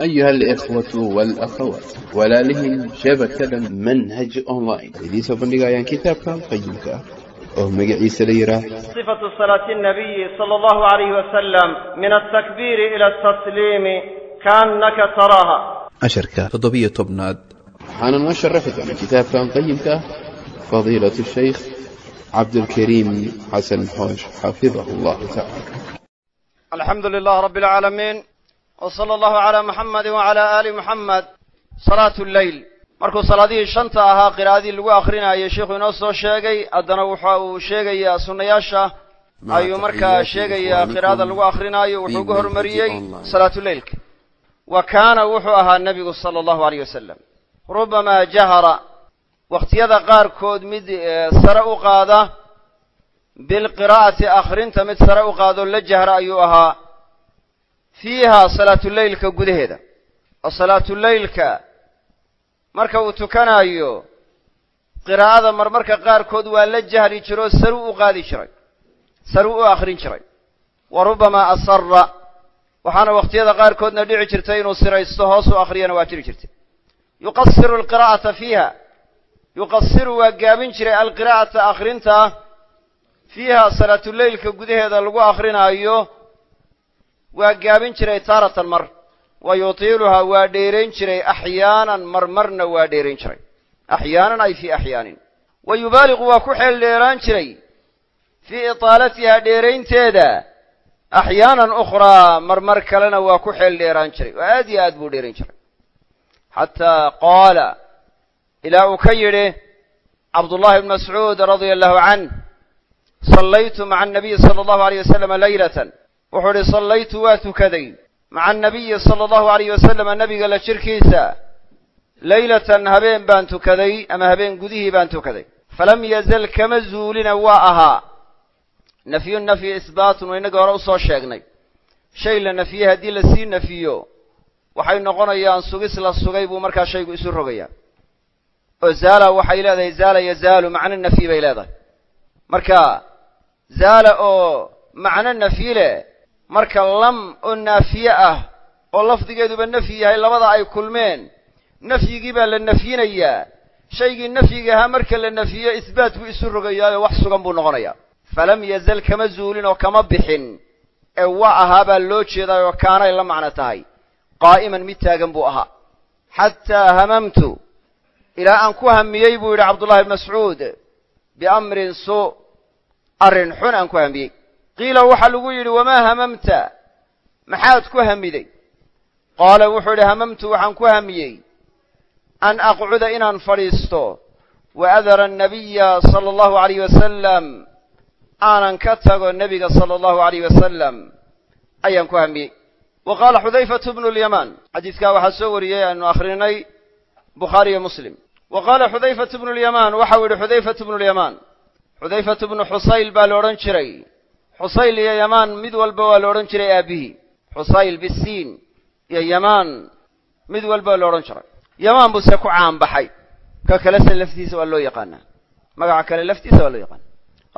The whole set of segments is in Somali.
أيها الإخوة والأخوات walaalihii shabakada manhaj online idiin soo bandhigayaan kitaabkan qayimka ah oo magaciisa la yidhaah صفة صلاة النبي صلى الله عليه وسلم من التكبير إلى التسليم كأنك تراها casharka toddobiyo tobnaad waxaana noo sharaxi doona kitaabkan qayimka ah fadiilaة الshaykh cabdulkariim xasan xoosh xafidahu allahu tacaala الحمد لله رب العالمين وصلى الله على محمد وعلى آل محمد صلاة الليل markuu salaadihii shanta ahaa qiraa'adii lagu akhrinaayay sheikhu inoo soo sheegay haddana waxa uu sheegayaa sunnayaasha ayuu markaa sheegayaa qiraa'ada lagu akrinaayo wuxuu ugu hormariyey salaatuleylka wa kaana wuxuu ahaa nebigu sala allahu alayh wasalam rubamaa jahara wakhtiyada qaarkood mid sare u qaada bilqiraa'ati akhrinta mid sare u qaadoo la jahra ayuu ahaa fiiha salaatuleylka gudaheeda. Oo salaatuleylka marka uu tukanaayo qiraa'ada marmarka qaarkood waa la jahri jiroo saru u qaadi jiray saru u akhrin jiray. Wa rubbamaa asara waxaana wakhtiyada qaarkoodna dhici jirtay inuu siraysto hoos u akhriyana waa jiri jirtay yuqasiru alqiraa'ata fiiha yuqasiru waa gaabin jiray alqiraa'ata akhrinta fiiha salaatuleylka gudaheeda lagu akhrinaayo waa gaabin jiray taaratan mar. Wa yutiiluhaa waa dheerayn jiray. Axyaanan marmarna waa dheerayn jiray. Axyaanan ay fii axyaanin. Wa yubaaliqu waa ku xeel dheeraan jiray. Fii itaalatihaa dheeraynteeda. Axyaanan ukhraa marmar kalena waa ku xeel dheeraan jiray. Oo aad iyo aad buu dheerayn jiray. Xataa qaala ilaa uu ka yidhi cabdullahi bn mascuud radia allahu canh sallaytu maca anabiyi sala allahu aleyh wasalama laylatan wuxuu idhi sallaytu waa tukaday. Maca annabiyi sala allahu alayh wasalama nebiga la jirkiisa leylatan habeen baan tukaday ama habeen gudihii baan tukaday. Falam yazal kama zuulina waa ahaa. Nafyu nafyi isbaatun wa innagii hore u soo sheegnay. Shay la nafiyey haddii la sii nafiyo waxay noqonayaan sugis la sugay buu markaa shaygu isu rogayaa. Oo zaala waxay leedahay zaala yazaalu macno nafyi bay leedahay. Marka zaala oo macno nafyi leh marka lam oo naafiye ah oo lafdigeeduba nafyi yahay labada ay kulmeen nafyigii baa la nafyinayaa shaygii nafyiga ahaa marka la nafiyo isbaat buu isu rogayaayoo wax sugan buu noqonayaa. Falam yazal kama zuulin oo kama bixin ee waa ahaa baa loo jeedaay oo kaanay la macno tahay. Qaa'iman mid taagan buu ahaa. Xataa hamamtu ilaa aan ku hamiyey buu yidhi cabdullahi bn mascuud biamrin suu arrin xun aan ku hamiyey qiila waxaa lagu yidhi wamaa hamamta? Maxaad ku hamiday qaala wuxuu yidhi hamamtu waxaan ku hamiyey an aqcuda inaan fadhiisto wa adara annabiya sala allahu alayh wasalam aanan ka tago nebiga sala allahu alayh wasalam ayaan ku hamiyey wa qaala xudayfatu bnu lyamaan xadiidkaa waxaa soo wariyey aanu akhrinay bukhaariyo muslim. Wa qaala xudayfatu bnu lyamaan waxau yidhi xudayfatu bnu lyamaan xudayfatu bnu xusayl baa la odhan jiray xusayl iyo yamaan mid walba waa la odhan jiray aabbihi xusayl bisiin iyo yamaan mid walba la odhan jiray. Yamaan buuse ku caanbaxay ka kalese laftiisa waa loo yaqaanaa. Magaca kale laftiisa waa loo yaqaana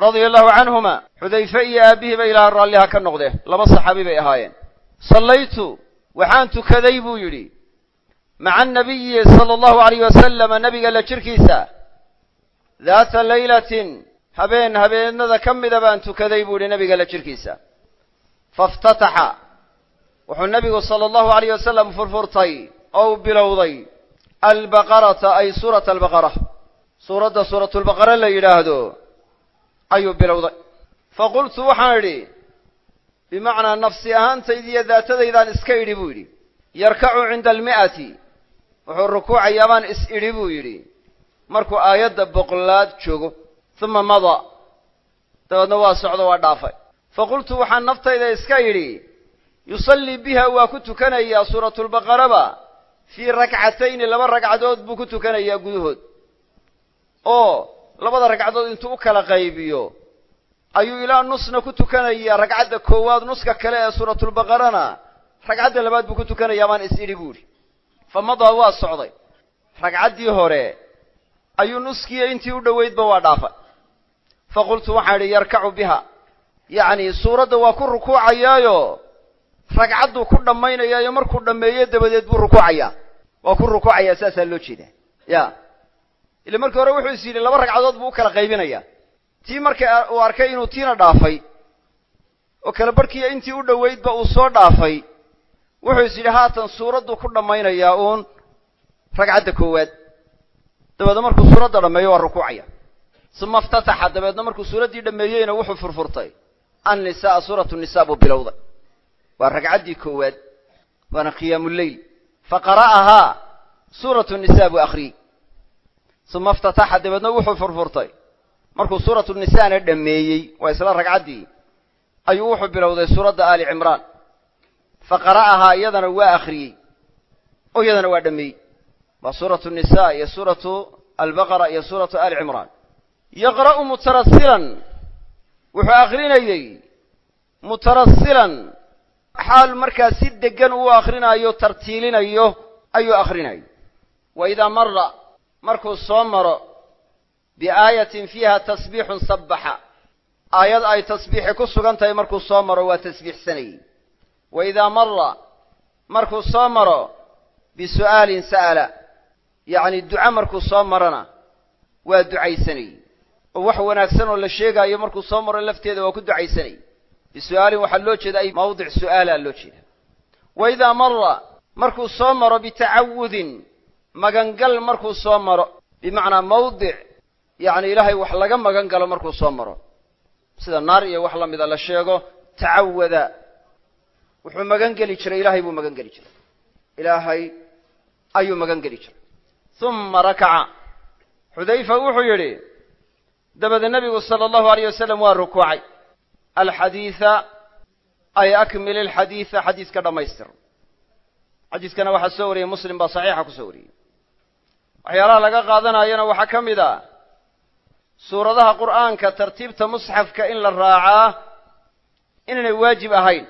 radia allahu canhuma xudayfe iyo aabbihii bay ilaaha raalliha ka noqdeen. Laba saxaabi bay ahaayeen. Sallaytu waxaan tukaday buu yidhi maca annabiyi sala allahu alayh wasalama nebiga la jirkiisa daata laylatin habeen habeenada ka mida baan tukaday buu yihi nebiga la jirkiisa. Faiftataxa wuxuu nebigu sala allahu alayh wasalam furfurtay oo u bilowday albaqarata ay suurata albaqara suuradda suuratulbaqara la yidhaahdo ayuu bilowday. Faqultu waxaan idhi bimacnaa nafsi ahaantayda iyo daatadaydaan iska idhi buu yidhi. Yarkacu cinda almi'ati. Wuxuu rukuucayaa baan is idhi buu yidhi. Markuu aayadda boqolaad joogo uma mada. Dabeedna waa socdo waa dhaafay. Faqultu waxaan naftayda iska idhi yusallii biha waa ku tukanayaa suuratulbaqaraba fii rakcatayni laba ragcadood buu ku tukanayaa gudahood. Oo labada ragcadood intuu u kala qaybiyo ayuu ilaa nusna ku tukanayaa ragcadda koowaad nuska kale ee suuratulbaqarana ragcadda labaad buu ku tukanayaa baan is idhi buu idhi fa madaa waa socday. Ragcaddii hore ayuu nuskiiyo intii u dhoweydba waa dhaafay faqultu waxaan idhi yarkacu biha yacni suuradda waa ku rukuucayaayo ragcadduu ku dhammaynayaayo markuu dhammeeyo dabadeed buu rukuucayaa waa ku rukuucayaa saasaa loo jeedaa ya ila markii hore wuxuu is yidhi laba ragcadood buu u kala qaybinayaa tii marka uu arkay inuu tiina dhaafay oo kala barhkiiyo intii u dhoweydba uu soo dhaafay wuxuu is yidhi haatan suuradduu ku dhammaynayaa uun ragcadda koowaad dabeedna markuu suuradda dhammeeyo waa rukuucaya suma iftataxa. Dabeedna markuu suuraddii dhammeeyeyna wuxuu furfurtay. Annisaa suuratu nisaa buu bilowday. Waa ragcaddii koowaad. Waana qiyaamuleyl fa qara'ahaa. Suuratu nisaa buu akhriyey suma iftataxa. Dabeedna wuxuu furfurtay. Markuu suuratu nisaana dhammeeyey waa isla ragcaddii ayuu wuxuu bilowday suuradda aali cimraan. Fa qara'ahaa iyadana waa akhriyey. Oo iyadana waa dhammeeyey. Waa suuratu nisa iyo suuratu albaqara iyo suuratu aali cimraan yaqra'u mutarasilan wuxuu akrinayey mutarasilan xaal markaa si deggan uu akrinaayo tartiilinayo ayuu akrinayay wa idaa mara markuu soo maro biaayatin fiiha tasbiixun sabbaxa aayad ay tasbiixi ku sugan tahay markuu soo maro waa tasbiixsanayey wa idaa mara markuu soo maro bisu'aalin sa'ala yacni duco markuu soo marona waa ducaysanayey oo wax wanaagsan oo la sheegaayo markuu soo maro lafteeda waa ku ducaysanayey bisu'aalin waxaa loo jeeda ay mawdic su'aalaa loo jeeda wa idaa mara markuu soo maro bitacawudin magangal markuu soo maro bimacnaa mawdic yacni ilaahay wax laga magan galo markuu soo maro. Sida naar iyo wax la mida la sheego tacawada wuxuu magan geli jiray ilaahay buu magan geli jiray. Ilaahay ayuu magan geli jiray. Uma rakaca. Xudayfa wuxuu yidhi dabada nebigu sala allahu alayh wasalam waa rukuucay. Alxadiida ay akmil alxadiida xadiiska dhammaystir xadiiskana waxaa soo wariyey muslim baa saxiixa ku soo wariyey. Waxyaalaha laga qaadanayana waxaa ka mid ah suuradaha qur'aanka tartiibta musxafka in la raacaa inaynay waajib ahayn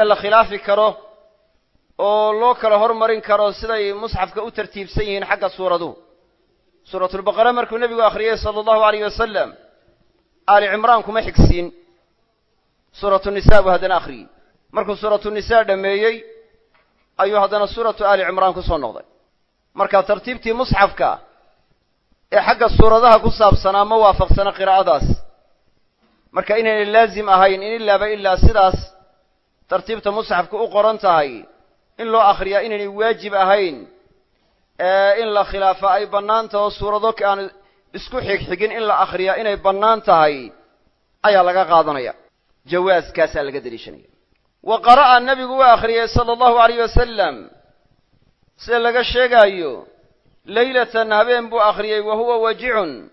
ee la khilaafi karo oo loo kala hormarin karo siday musxafka u tartiibsan yihiin xagga suuraduhu suuratulbaqara markuu nebigu akhriyey sala allahu alayh wasalam aali cimraan kuma xigsiin. Suuratu nisaa buu haddana akhriyey markuu suuratu nisaa dhammeeyey ayuu haddana suuratu aali cimraan ku soo noqday. Marka tartiibtii musxafka ee xagga suuradaha ku saabsanaa ma waafaqsana qiraa'adaas. Marka inaynay laazim ahayn in ilaaba ilaa sidaas tartiibta musxafka u qoran tahay in loo akhriyaa inaynay waajib ahayn in la khilaafa ay bannaan taho suurado aan isku xigxigin in la akhriyaa inay bannaan tahay ayaa laga qaadanaya. Jawaaskaasaa laga deliishanaya wa qara'a nebigu waa akhriyey sala allahu alayh wasalam sida laga sheegaayo leylatan habeen buu akhriyey wa huwa wajicun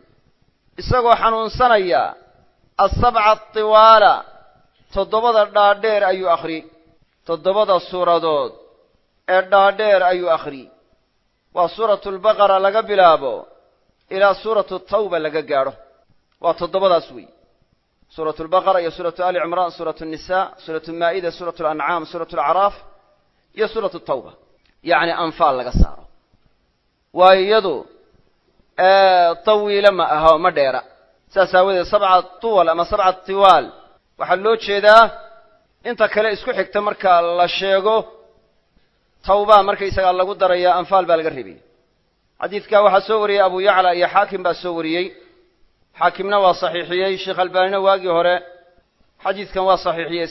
isagoo xanuunsanaya. Asabca atiwaala toddobada dhaadheer ayuu akhriyey toddobada suuradood ee dhaadheer ayuu akhriyey waa suuratu albaqara laga bilaabo ilaa suuratu tawba laga gaadho. Waa toddobadaas wey suuratu albaqara iyo suuratu ali cimraan suuratu nisa suuratu maa'ida suuratu alancaam suuratu alacraaf iyo suuratu tawba. Yacni anfaal laga saaro. Waayo iyadu tawiila ma aha ma dheera. Saas aawadeed sabca tuwal ama sabca tiwaal waxaa loo jeedaa inta kale isku xigta marka la sheego tawbaa markaysagaa lagu daraya anfaal baa laga rebiyey xadiidkaa waxaa soo wariyey abu yacla iyo xaakim baa soo wariyey. Xaakimna waa saxiixiyey sheekh albaanina waagii hore xadiidkan waa saxiixiyey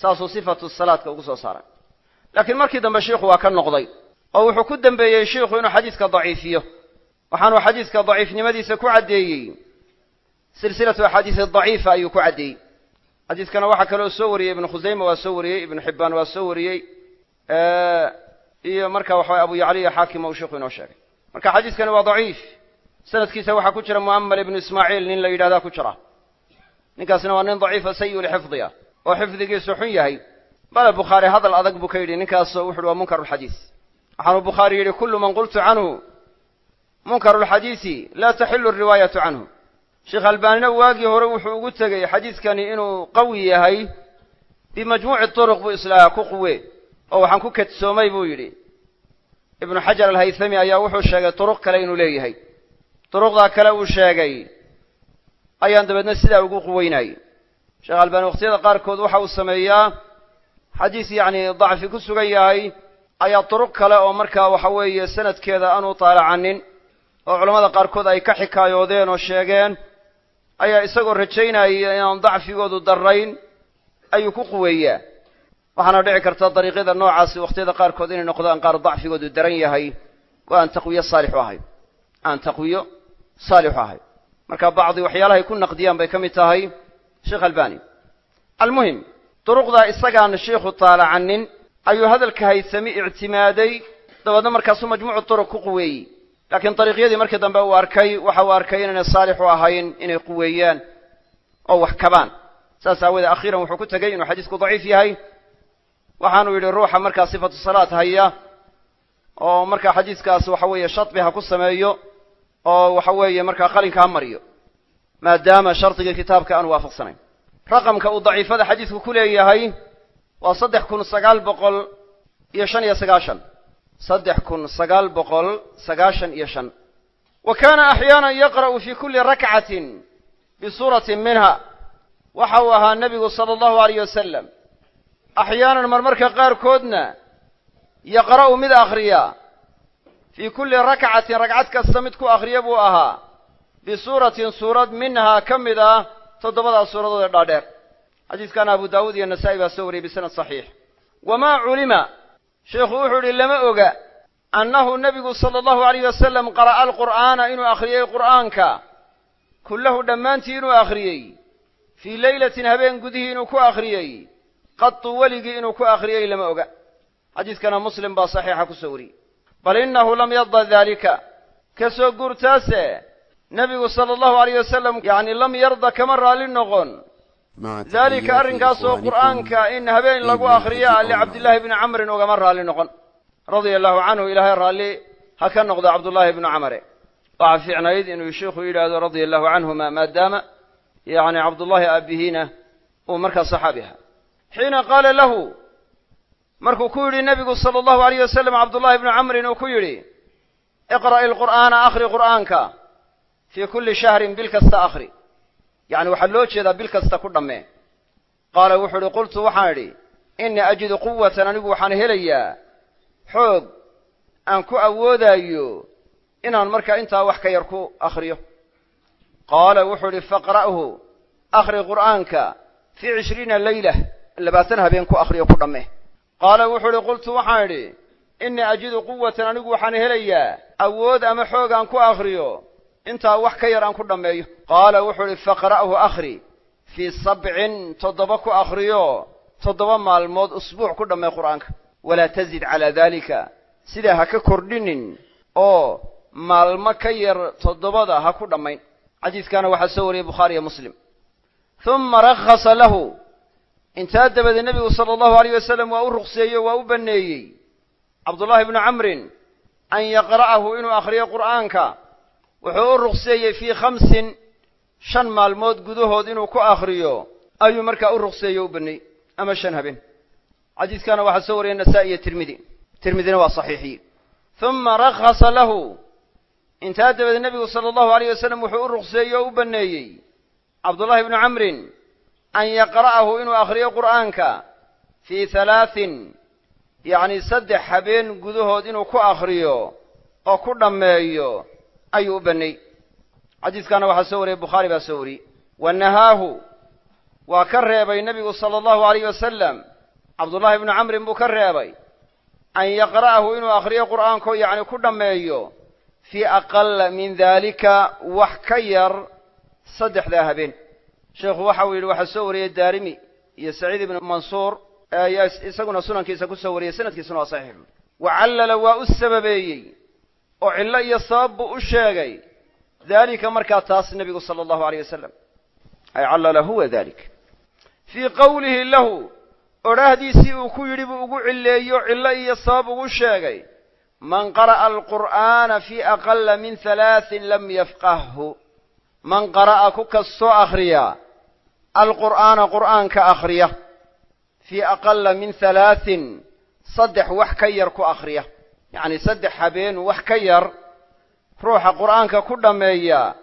saasuu sifatu salaadka ugu soo saaray. Laakiin markii dambe shiikhu waa ka noqday oo wuxuu ku dembeeyey shiikhu inuu xadiidka daciifiyo. Waxaanuu xadiidka daciifnimadiisa ku caddeeyey. Silsilatu axaadiisi daciifa ayuu ku caddeeyey. Xadiidkana waxaa kaloo soo wariyey ibnu khusayma waa soo wariyey ibnu xibbaan waa soo wariyey iyo marka waxaway abu yacli iyo xaakim uu sheikhu inoo sheegay. Marka xadiidkani waa daciif. Sanadkiisa waxaa ku jira mu'amal ibnu ismaaciil nin la yidhahdaa ku jira. Ninkaasna waa nin daciifa sayi lxifdiya oo xifdigiisu xun yahay. Bale bukhaari hadal adag buu ka yidhi ninkaasoo wuxu uhi waa munkar lxadiis waxaanuu bukhaari yidhi kullu man qultu canhu. Munkaru lxadiisi laa taxilu riwaayatu canhu. Sheekh albaanina waagii hore wuxuu ugu tegey xadiidkani inuu qawi yahay bimajmuuci turuq buu islaaha ku quwe oo waxaan ku kadsoomay buu yidhi. Ibnu xajar alhaythami ayaa wuxuu sheegay turuq kale inuu leeyahay. Duruqdaa kale uu sheegay ayaan dabeedna sidaa ugu quweynayey sheekh albaani wakhtiyada qaarkood waxa uu sameeyaa xadiis yacni dacfi ku sugan yahay ayaa duruq kale oo markaa waxa weeye sanadkeeda aanu taalacanin oo culammada qaarkood ay ka xikaayoodeen oo sheegeen ayaa isagoo rajaynaya inaan dacfigoodu darrayn ayuu ku quweeyaa waxaana dhici karta dariiqyada noocaasi wakhtiyada qaarkood inay noqdaan qaar dacfigoodu daran yahay oo aan taqwiyo saalixu ahayn aan taqwiyo saalixu ahayn marka bacdi waxyaalahay ku naqdiyaan bay ka mid tahay sheekh albani. Almuhim duruqdaa isagaan sheikhu taalacanin ayuu hadalka haysami ictimaaday dabeedna markaasuu majmuucu turuq ku quweeyey. Laakiin dariiqyadii markii dambe uu arkay waxa uu arkay inaynay saalix u ahayn inay quweeyaan oo wax kabaan. Saas aawoodee akhiiran wuxuu ku tegey inuu xadiisku daciif yahay waxaanu yidhi ruuxa markaa sifatu salaat haya oo markaa xadiiskaas waxa weeye shadbi ha ku sameeyo oo waxa weeye markaa qalinka ha mariyo maadaama shardigii kitaabka aanu waafaqsanayn. Raqamka uu daciifada xadiisku ku leeyahay waa saddex kun sagaal boqol iyo shan iyo sagaashan. Saddex kun sagaal boqol sagaashan iyo shan. Wa kaana axyaanan yaqra'u fii kulli rakcatin bisuuratin minha. Waxa uu ahaa nebigu sala allahu alayh wasalam axyaanan marmarka qaarkoodna yaqra'u mid akhriya fii kulli rakcatin ragcad kasta mid ku akhriya buu ahaa bisuuratin suurad minhaa ka mid ah toddobadaas suuradood ee dhaadheer xadiiskana abu daawuud iyo nasa'i baa soo wariyey bisanad saxiix wamaa culima sheikhu wuxuu idhi lama oga annahu nebigu sala allahu alayh wasalam qara'a alqur'aana inuu akhriyey qur'aanka kullahu dhammaantii inuu akhriyey fii leylatin habeen gudihii inuu ku akhriyey qatu weligii inuu ku akhriyey lama oga. xadiiskana muslim baa saxiixa ku soo wariyey. bal innahu lam yarda daalika ka soo guurtaase nebigu sala allahu alayh wasalam yacni lam yarda kama raalli noqon. Daalika arrinkaasoo qur'aanka in habeen lagu akhriya licabdillaahi bni camrin ugama raalli noqon. radia allahu canhu ilaahay raalli ha ka noqdo cabdullaahi bnu camare waxaa fiicnayd inuu sheikhu yidhaahdo radia allahu canhuma maadaama yacni cabdullaahi aabihiina uu markaa saxaabi ahaa xiina qaala lahu markuu ku yidhi nebigu sala allahu alayh wasalam cabdullaahi bnu camrin uu ku yidhi iqra'i alqur'aana akhri qur'aanka fii kulli shahrin bil kasta akhri. Yacni waxaa loo jeedaa bil kasta ku dhammee qaala wuxuu idhi qultu waxaan idhi innii ajidu quwatan anigu waxaan helayaa xoog aan ku awoodaayo inaan markaa intaa wax ka yar ku akhriyo. Qaala wuxuu idhi faqra'hu akhri qur'aanka fii cishriina leylah labaatan habeen ku akhriyo ku dhammee. Qaala wuxuu idhi qultu waxaan idhi innii ajidu quwatan anigu waxaan helayaa awood ama xoog aan ku akhriyo. Intaa wax ka yar aan ku dhammeeyo. Qaala wuxuu idhi faqra'hu akhri fii sabcin toddoba ku akhriyo toddoba maalmood usbuuc ku dhammee qur'aanka. Walaa tazid calaa daalika sidaa ha ka kordhinin oo maalmo ka yar toddobada ha ku dhammayn. Xadiiskaana waxaa soo wariyey bukhaari iyo muslim. Humma rakhasa lahu intaa dabadeed nebigu sala allahu alayh wasalam waa u ruqseeyo waa u banneeyey. Cabdullaahi bnu camrin an yaqra'ahu inuu akhriyo qur'aanka wuxuu u ruqseeyey fii khamsin shan maalmood gudahood inuu ku akhriyo. Ayuu markaa u ruqseeye u baneeyey ama shan habeen. Xadiiskaana waxaa soo wariyay nasaa-i iyo tirmidi. Tirmidina waa saxiixiye humma rakhasa lahu. Intaa dabadeed nebigu sala allahu alayh wasalam wuxuu u ruqseeyey oo u banneeyey. Cabdullaahi bnu camrin an yaqra'ahu inuu akhriyo qur'aanka fii halaatin yacni saddex habeen gudahood inuu ku akhriyo oo ku dhammeeyo ayuu u baneey xadiiskaana waxaa soo wariyey bukhaari baa soo wariyey wa nahaahu waa ka reebay nebigu sala allahu alayh wasalam cabdullaahi bnu camrin buu ka reebay an yaqra'ahu inuu akhriyo qur'aanko yacni ku dhammeeyo fii aqala min daalika wax ka yar saddexdaa habeen sheekhu waxa uu yidhi waxaa soo wariyey daarimi iyo saciid ibnu mansuur ayaa isaguna sunankiisa ku soo wariyey sanadkiisuna waa saxiix. Wa callala waa u sababeeyey oo cillo iyo sabab buu u sheegay daalika markaa taas nebigu sala allahu alayh wasalam ay callala huwa dalik fii qowlihi lahu odhaahdiisii uu ku yidhi buu ugu cilleeyo cillo iyo sabab ugu sheegay man qara'a alqur'aana fii aqala min halaatin lam yafqahhu man qara'a ku kastoo akhriya alqur'aana qur'aanka akhriya fii aqala min halaatin saddex wax ka yar ku akhriya yacni saddex habeen wax ka yar ruuxa qur'aanka ku dhammeeya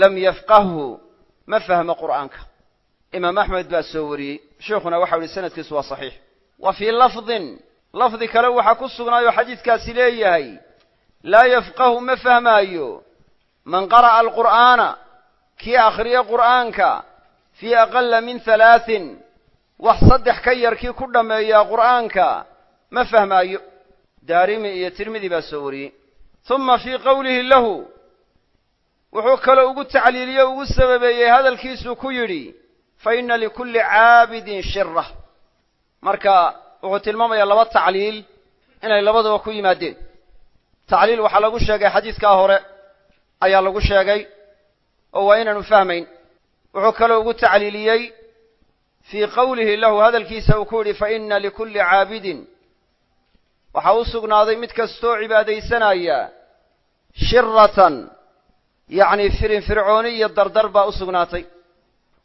lam yafqahhu ma fahmo qur'aanka imaam axmed baa soo wariyey sheikhuna waxau ihi sanadkiisu waa saxiix wa fii lafdin lafdi kale waxaa ku sugnaayoo xadiidkaasi leeyahay laa yafqahu ma fahmaayo man qara'a alqur'aana kii akhriya qur'aanka fii aqalla min halaatin wax saddex ka yar kii ku dhammeeyaa qur'aanka ma fahmaayo. Daarimi iyo tirmidi baa soo wariyey. Huma fii qowlihi lahu wuxuu kaloo ugu tacliiliye ugu sababeeyey hadalkiisuu ku yidhi fa inna likulli caabidin shira marka wuxuu tilmaamayaa laba tacliil inay labadaba ku yimaadeen. Tacliil waxaa lagu sheegay xadiidkaa hore ayaa lagu sheegay oo waa inaanu fahmayn wuxuu kaloo ugu tacliiliyey fii qowlihi lahu hadalkiisa uu ku yidhi fa inna likulli caabidin. Waxaa u sugnaaday mid kastoo cibaadaysanaya shiratan yacni firinfircooni iyo dardar baa u sugnaatay.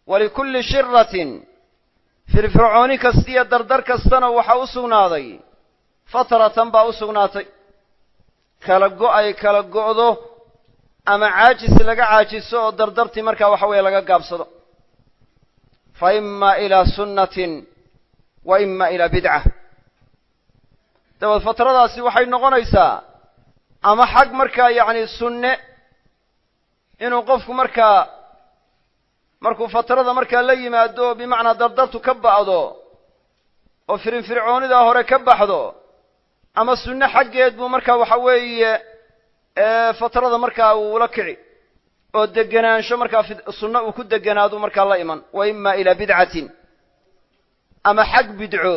Walikulli shiratin firfircooni kasta iyo dardar kastana waxaa u sugnaaday fatratan baa u sugnaatay. Kala go' kala go'do ama caajis laga caajiso oo dardartii markaa waxa weeye laga gaabsado. Fa ima ilaa sunnatin wa ima ilaa bidca dabeed fatradaasi waxay noqonaysaa ama xag markaa yacni sunne inuu qofku markaa markuu fatrada markaa la yimaado bimacnaa dardartu ka ba'do oo firinfircoonidaa hore ka baxdo ama sunne xaggeed buu markaa waxa weeye fatrada markaa uu ula kici oo degenaansho markaa sunno uu ku deganaadu markaa la iman wa ima ilaa bidcatin. Ama xag bidco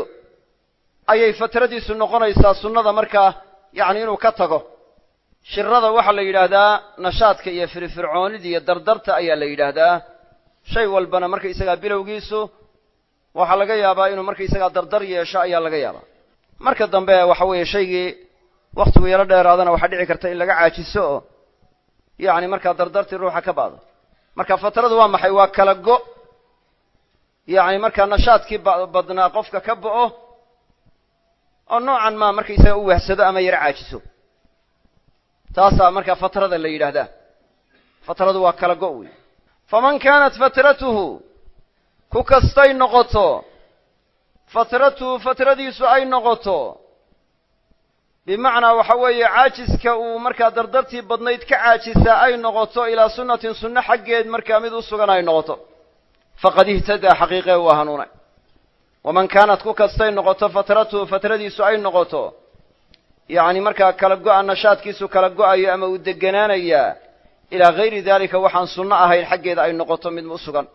ayay fatradiisu noqonaysaa sunnada markaa yacni inuu ka tago. Shirada waxaa la yidhaahdaa nashaadka iyo firfircoonida iyo dardarta ayaa la yidhaahdaa. Shay walbana markaysagaa bilowgiisu waxaa laga yaabaa inuu markaysagaa dardar yeesho ayaa laga yaabaa. Marka dambe waxa weeye shaygii wakhtigu yaro dheeraadana waxaa dhici karta in laga caajiso oo yacni markaa dardartii ruuxa ka baado. Marka fatradu waa maxay? Waa kala go' yacni markaa nashaadkii badnaa qofka ka bo'o oo noocan maa markaysaga u wahsado ama yaro caajiso. Taasaa markaa fatrada la yidhaahdaa. Fatradu waa kala go' wey faman kaanat fatratuhu ku kastay noqoto fatratuhu fatradiisu ay noqoto bimacnaa waxa weeye caajiska uu markaa dardartii badnayd ka caajisaa ay noqoto ilaa sunnatin sunno xaggeed markaa mid u sugan ay noqoto. Faqad ihtadaa xaqiiqee waa hanuunay. Waman kaanat ku kastay noqoto fatratuhu fatradiisu ay noqoto yacni markaa kala go'a nashaadkiisu kala go'ayo ama uu deganaanayaa ilaa hayri daalika waxaan sunno ahayn xaggeeda ay noqoto mid u sugan.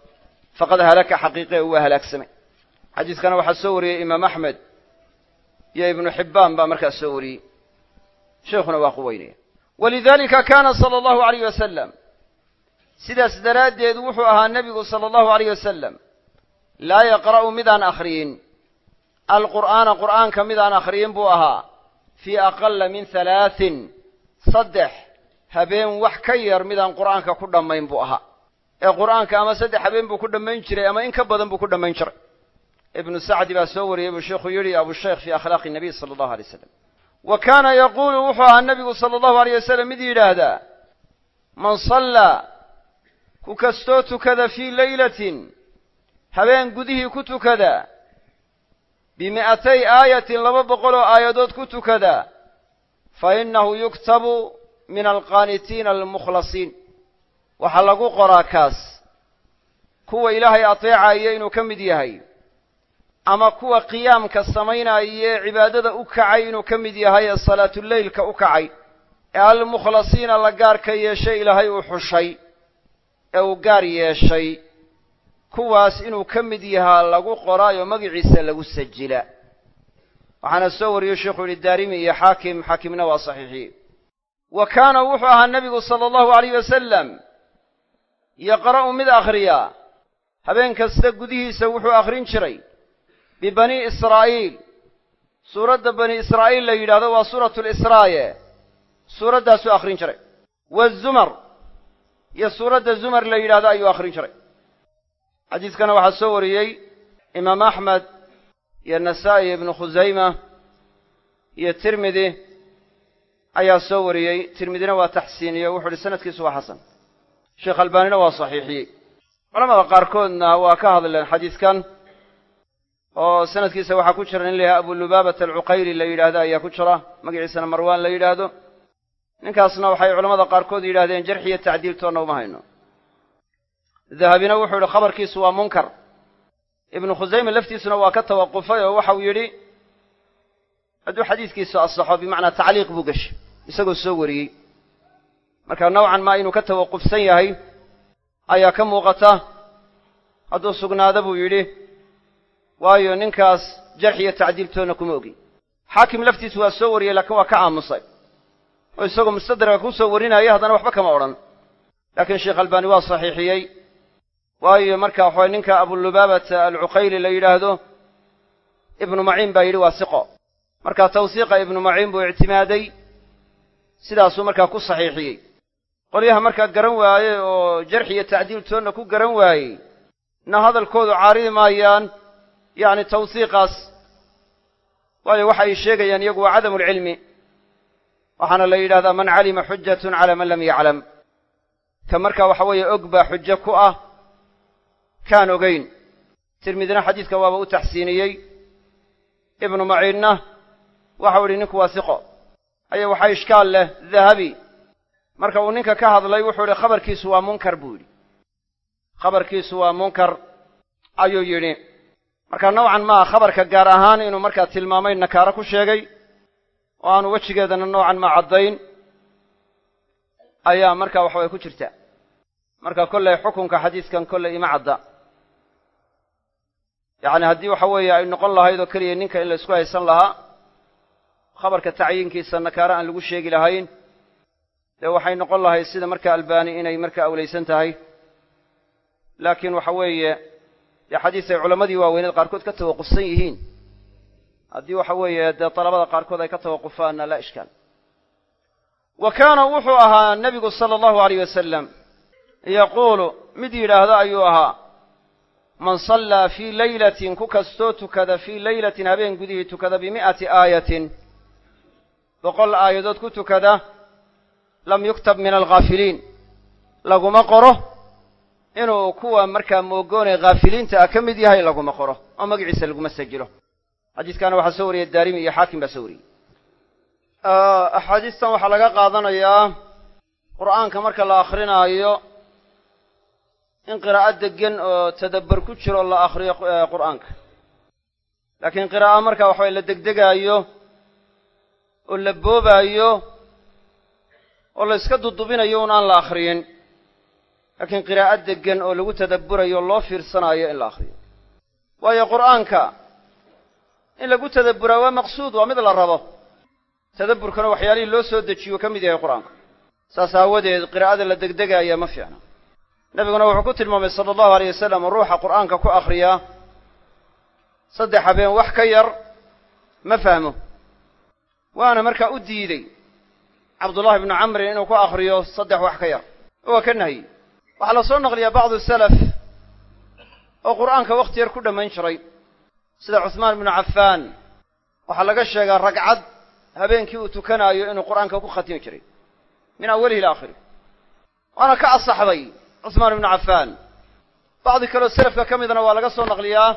Faqad halaka xaqiiqee waa halaagsamay xadiiskana waxaa soo wariyey imaam axmed iyo ibnu xibbaan baa markaas soo wariyey. Sheikhuna waa quweynaya walidalika kaana sala allahu alayh wasalam sidaas daraaddeed wuxuu ahaa nebigu sala allahu alayh wasalam laa yaqra'u midaan akhriyin. Alqur'aana qur'aanka midaan akhriyin buu ahaa. Fii aqala min halaatin saddex habeen wax ka yar midaan qur'aanka ku dhammayn buu ahaa. Ee qur'aanka ama saddex habeen buu ku dhammayn jiray ama in ka badan buu ku dhammayn jiray ibnu sacdi baa soo wariyey buu sheikhu yidhi abushaykh fii akhlaaqi nabiy sala allahu alay wasalam wa kaana yaquulu wuxuu ahaa nebigu sala allahu aleyh wasalam mid yidhaahdaa man sallaa ku kastoo tukada fii leylatin habeen gudihii ku tukada bimi'atay aayatin laba boqol oo aayadood ku tukada fa innahu yuktabu min alqaanitiina almukhlasiin. Waxaa lagu qoraa kaas kuwa ilaahay ateecaya inuu ka mid yahay ama kuwa qiyaamka samaynaya ee cibaadada u kacay inuu ka mid yahay ee salaatuleylka u kacay ee almukhlasiina la gaarka yeeshay ilaahay uu xushay ee uu gaar yeeshay kuwaas inuu ka mid yahaa lagu qoraayo magiciisa lagu sajila. Waxaana soo wariyey sheikhu yihi daarimi iyo xaakim xaakimna waa saxiixiyey wa kaana wuxuu ahaa nebigu sala allahu alayh wasalam yaqra'u mid akhriyaa habeen kasta gudihiisa wuxuu akhrin jiray bibani israa'iil suuradda bani israa'iil la yidhaahdo waa suuratu lisraaye suuraddaasuu akhrin jiray wazumar iyo suuradda zumar la yidhahdo ayuu akhrin jiray xadiiskana waxaa soo wariyey imaam axmed iyo nasaa'i ibnu khusayma iyo tirmidi ayaa soo wariyey tirmidina waa taxsiiniyo wuxu uhi sanadkiisu waa xasan sheekh albaanina waa saxiixiyey culamada qaarkoodna waa ka hadleen xadiiskan oo sanadkiisa waxaa ku jira nin la yidhaha abulubaabata alcuqayli la yidhaahdo ayaa ku jira magaciisana marwaan la yidhaahdo. Ninkaasna waxay culamada qaarkood yidhahdeen jarxi iyo tacdiil toonna uma hayno. Dahabina wuxuu yidhi khabarkiisu waa munkar. Ibnu khusayme laftiisuna waa ka tawaqufay oo waxau yidhi hadduu xadiiskiisu asaxo bimacnaa tacliiq buu geshay isagoo soo wariyey. Marka nowcan maa inuu ka tawaqufsan yahay ayaa ka muuqata. Hadduu sugnaado buu yidhi waayo ninkaas jarx iyo tacdiiltoonna kuma ogin xaakim laftiisu waa soo wariyey laakiin waa ka aamusay. Oo isagoo mustadraga ku soo warinaya haddana waxba kama odhan. Laakiin sheekh albaani waa saxiixiyey. Waayo marka waxaway ninka abulubaabata alcuqayli la yidhaahdo ibnu maciin baa yidhi waa siqo. Marka tawsiiqa ibnu maciin buu ictimaaday. Sidaasuu markaa ku saxiixiyey. Qolyaha markaa garan waaye oo jarx iyo tacdiil ku garan waayey na hadalkoodu caaridi maayaan yacni tawsiiqaas. Waayo waxa ay sheegayaan iyagu waa cadamu alcilmi waxaana la yidhahdaa man calima xujatun calaa man lam yaclam. Ka markaa waxa weeye og baa xujo ku ah kaan ogayn tirmidina xadiidka waaba u taxsiiniyey. Ibnu maciinna waxau idhi ninku waa siqo. Aya waxaa ishkaal leh dahabi. Marka uu ninka ka hadlay wuxuu idhi khabarkiisu waa munkar buu yidhi. Khabarkiisu waa munkar ayuu yidhi marka nowcan maa khabarka gaar ahaan inuu markaa tilmaamay nakaaro ku sheegay oo aanu wejigeedana noocan ma caddayn ayaa marka waxaway ku jirta marka kollay xukunka xadiiskan kollay ima cadda. Yacni haddii waxa weeye ay noqon lahayd oo keliya ninka in la isku haysan lahaa khabarka tacyiinkiisa nakaaro aan lagu sheegi lahayn dee waxay noqon lahayd sida marka albaani inay marka awlaysan tahay. Laakiin waxa weeye dee xadiis ay culammadii waaweyneed qaarkood ka tawaqufsan yihiin. Haddii waxa weeye dee dalabada qaarkood ay ka tawaqufaanna laa ishkaal. Wa kaana wuxuu ahaa nebigu sala allahu alayh wasalam yaquulu mid yidhaahdo ayuu ahaa man sallaa fii laylatin ku kastoo tukada fii laylatin habeen gudihii tukada bimi'ati aayatin boqol aayadood ku tukada lam yuktab min alghaafiliin laguma qoro inuu kuwa markaa moogoonay haafiliinta ah ka mid yahay laguma qoro oo magaciisa laguma sajilo. Xadiiskaana waxaa soo wariyey daarimi iyo xaakim baa soo wariyey. Axaadiistan waxaa laga qaadanayaa qur'aanka marka la akrinaayo in qiraa'o deggan oo tadabber ku jiro la akhriyo qur'aanka. Laakiin qiraa'o marka waxaway la degdegaayo oo la boobaayo oo la iska dudubinayo un aan la akhriyin laakiin qiraa'o deggan oo lagu tadabburayo loo fiirsanaayo in la akhriyo. Waayo qur'aanka in lagu tadabburaa waa maqsuud waa mid la rabo. Tadabburkana waxyaalihii loo soo dejiyo ka mid yahay qur'aanka. Saas aawadeed qiraa'ada la degdegaaya ma fiicna. Nebiguna wuxuu ku tilmaamay sala allahu aleyh wasalam ruuxa qur'aanka ku akhriyaa. Saddex habeen wax ka yar ma fahmo. Waana markaa u diidey cabdullahi bnu camrin inuu ku akhriyo saddex wax ka yar. Waa ka nahyi waxaa la soo naqliyaa bacdu salaf oo qur'aanka wakhti yar ku dhammayn jiray. Sida cuhmaan ibnu cafaan. Waxaa laga sheegaa ragcad habeenkii uu tukanaayo inuu qur'aanka ku khatimi jiray. Min awalihi ila aakhirih waana ka asaxday cuhmaan ibnu cafaan. Bacdi kaleo selafka ka midna waa laga soo naqliyaa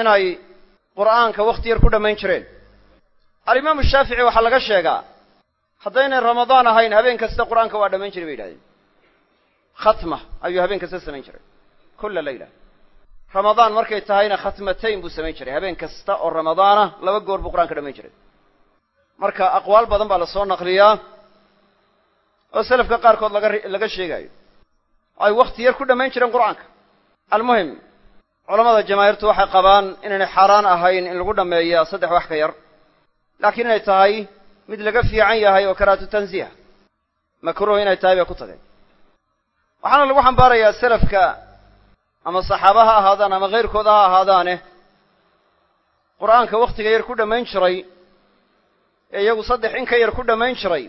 inay qur'aanka wakhti yar ku dhammayn jireen. Alimaamu shaafici waxaa laga sheegaa haddaynay ramadaan ahayn habeen kasta qur'aanka waa dhammayn jiray bay yidhahdeen khatma ayuu habeen kasta samayn jiray. Kulla layla. Ramadaan markay tahayna khatmatayn buu samayn jiray. Habeen kasta oo ramadaana laba goor buu qur'anka dhammayn jiray. Marka aqwaal badan baa la soo naqliyaa oo selafka qaarkood laga laga sheegaayo. Ay wakhti yar ku dhammayn jireen qur'aanka. Almuhim culamada jamaahiirtu waxay qabaan inaynay xaaraan ahayn in lagu dhammeeya saddex wax ka yar. Laakiin inay tahay mid laga fiican yahay oo karaatu tansiih makruuh inay tahay bay ku tageen waxaana lagu xambaarayaa selafka ama saxaaba ha ahaadaan ama khayrkooda ha ahaadaane qur'aanka wakhtiga yar ku dhammayn jiray ee iyagu saddex in ka yar ku dhammayn jiray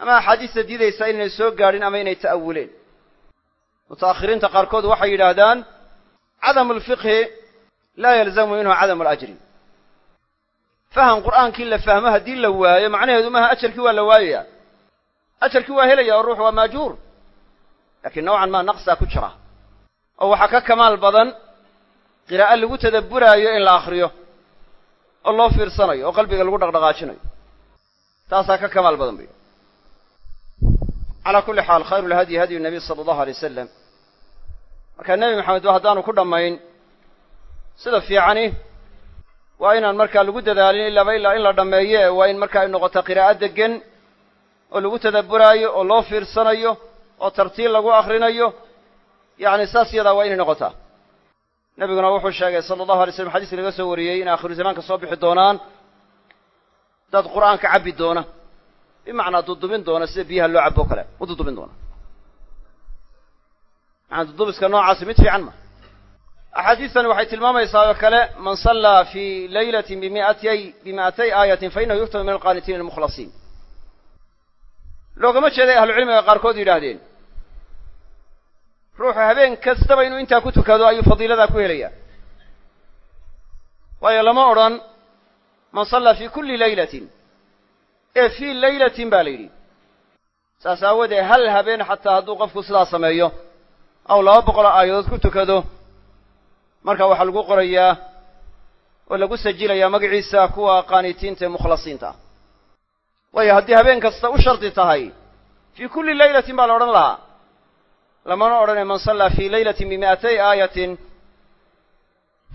ama axaadiista diidaysaa inaynay soo gaadhin ama inay ta'awuleen. Muta'akhiriinta qaarkood waxay yidhaahdaan cadamu alfiqhi laa yalzamu minhu cadamu alajri faham qur'aankii la fahmo haddii la waayo macnaheedu maaha ajarkii waa la waayayaa. Ajarkii waa helaya oo ruux waa maajuur laakiin nowcan maa naqsaa ku jira. Oo waxaa ka kamaal badan qiraa'o lagu tadabburaayo in la akhriyo oo loo fiirsanayo oo qalbiga lagu dhaqdhaqaajinayo. Taasaa ka kamaal badan bay calaa kulli xaal khayru lhadyi hadyu nabiy sala allahu alay wasalam markaa nebi maxamed ba haddaanu ku dhammayn sida fiicani waa inaan markaa lagu dadaalin ilaaba ilaa in la dhammeeye waa in markaa ay noqota qiraa'o deggen oo lagu tadabburaayo oo loo fiirsanayo oo tartiil lagu akhrinayo yacni saas yadaa waa inay noqotaa. Nebiguna wuxuu sheegay sala allahu alay slam xadiis laga soo wariyey in aakhiru zamaanka soo bixi doonaan dad qur'aanka cabbi doona. Bimacnaa dudubin doona sida biyaha loo cabo kale u dudubin doona. Macanaa dudubiska noocaasi mid fiican ma. Axaadiistani waxay tilmaamaysaa oo kale man sallaa fii laylatin bimiatay bimi'atay aayatin fa inahu yuktabu min alqaanitiin almukhlasiin loogama jeeday ahlucilmiga qaarkood yidhaahdeen. Ruuxu habeen kastaba inuu intaa ku tukado ayuu fadiiladaa ku helayaa. Waayo lama odhan man sallaa fii kulli laylatin ee fii laylatin baa la yidhi. Saas aawadee hal habeen xataa hadduu qofku sidaa sameeyo aw laba boqol aayadood ku tukado marka waxaa lagu qorayaa oo lagu sajilayaa magaciisa kuwa qaanitiinta ee mukhlasiinta ah waayo haddii habeen kasta u shardi tahay fii kulli laylatin baa la odhan lahaa. Lamana odhanay man sallaa fii laylatin bimi'atay aayatin